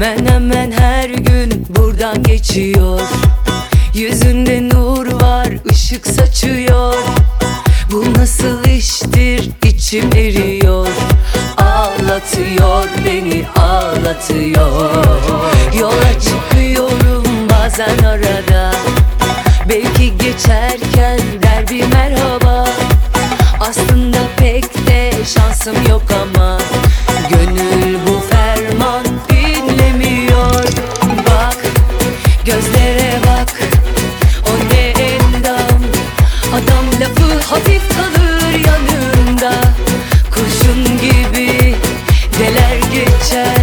Hemen hemen her gün buradan geçiyor. Yüzünde nur var ışık saçıyor. Bu nasıl iştir? İçim eriyor. Ağlatıyor beni ağlatıyor. Yola çıkıyorum bazen arada. Belki geçerken der bir merhaba. Aslında pek de şansım yok deler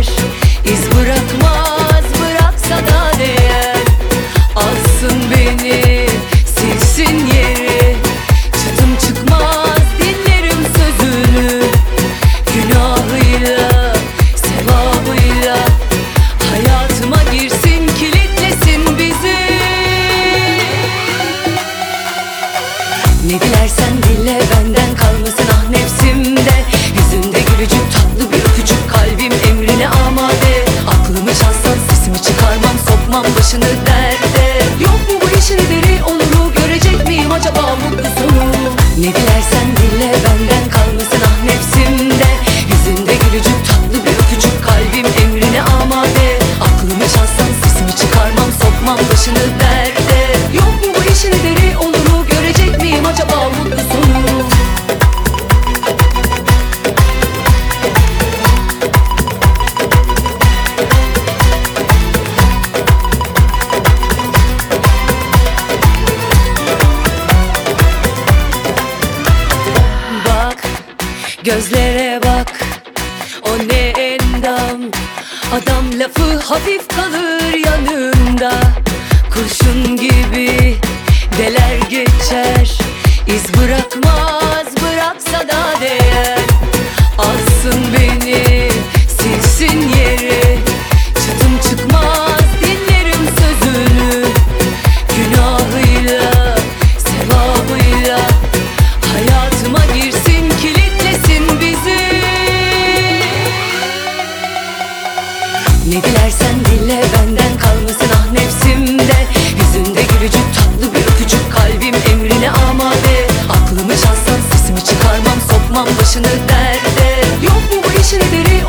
derde Yok mu bu işin deri oluru görecek miyim acaba mutlu sonu Ne dilersen dile benden gözlere bak O ne endam? Adam lafı hafif kalır yanında. Kurşun gibi deler geçer iz bırakmaz Ne dilersen dile benden kalmasın ah nefsimde. Yüzünde gülücük tatlı bir öpücük kalbim emrine amade. Aklımı çalsan sesimi çıkarmam sokmam başını derde. Yok mu bu işin ederi